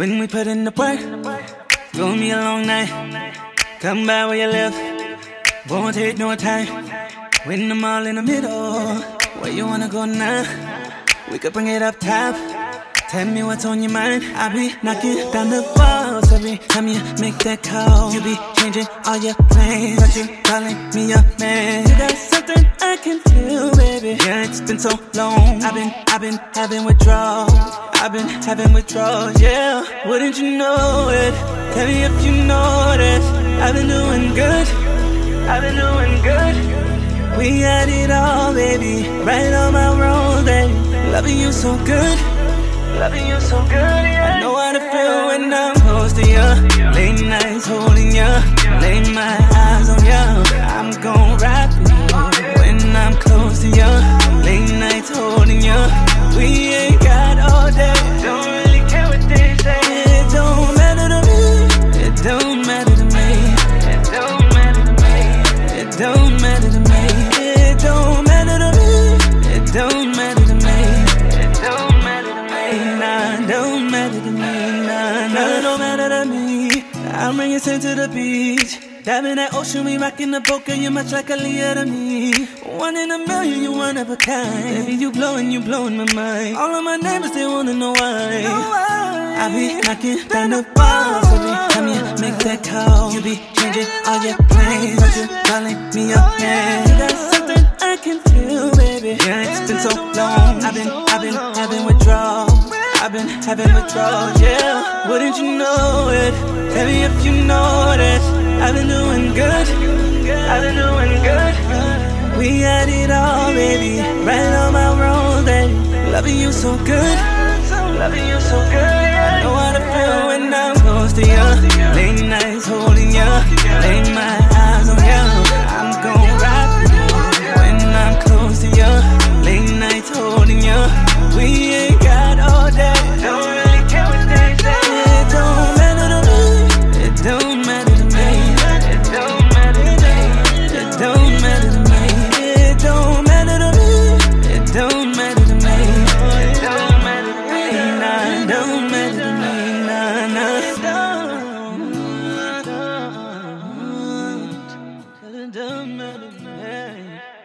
When we put in the work, gonna a long night. Come by where you live, won't take no time. When I'm all in the middle, where you wanna go now? We could bring it up top. Tell me what's on your mind. I be knocking down the walls every time you make that call. You be changing all your plans, but you calling me a man. You got I can feel, baby. Yeah, it's been so long. I've been, I've been having withdrawals. I've been having withdrawals, yeah. Wouldn't you know it? Tell me if you notice. I've been doing good. I've been doing good. We had it all, baby. Right on my road, baby. Loving you so good. Loving you so good, yeah. I know how to feel when I'm close to you. Late to me. Nah, nah, it don't matter to me. I'll bring you to the beach. Dive in that ocean, we rockin' the boat, girl, you're much like a Leah to me. One in a million, you one of a kind. Baby, you blowin', you blowin' my mind. All of my neighbors, they wanna know why. I be knocking down the walls every time you make that call. You be changing all your plans, but you calling me up, man. You got something I can feel, baby. Yeah, it's been so long. I've been, I've been. Been having withdrawals, yeah. Wouldn't you know it? Tell me if you notice. I've been doing good. I've been doing good. We had it all, baby. Right on my road, baby. Loving you so good. Loving you so good. I know how to feel when I'm close to you. The of man.